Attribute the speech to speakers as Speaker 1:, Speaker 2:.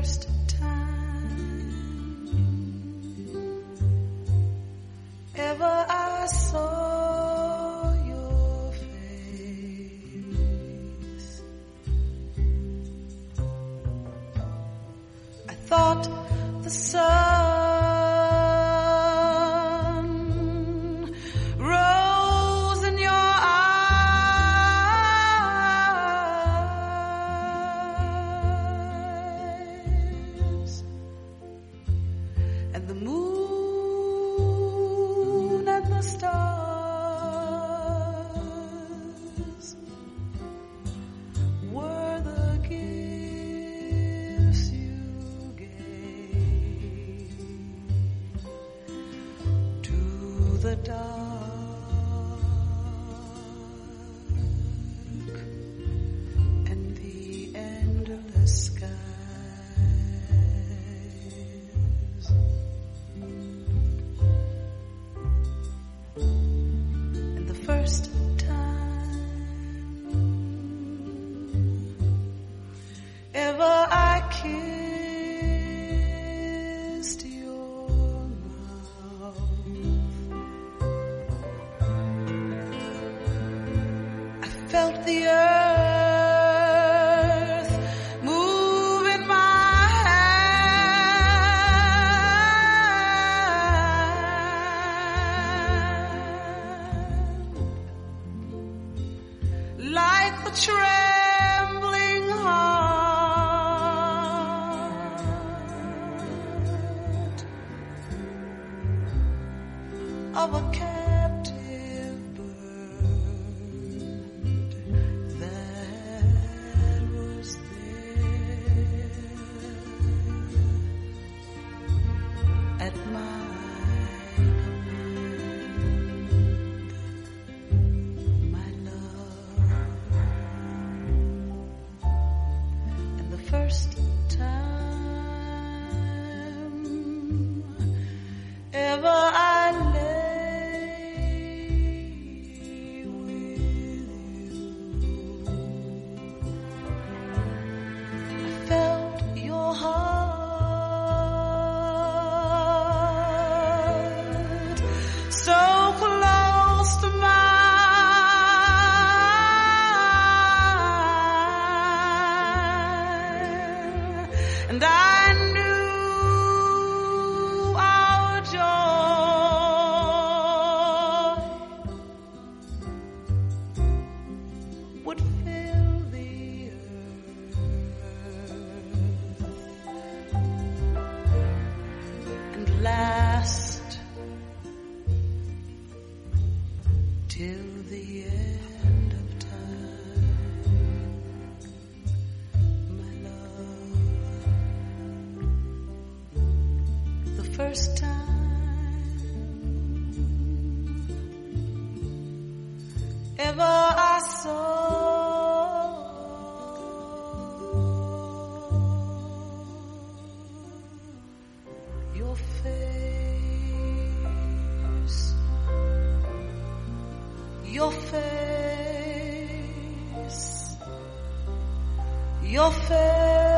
Speaker 1: first time ever I saw your face. I thought the sun. the earth, moving my hand. Light the heart. of a cat. first time ever I saw your face, your face, your face.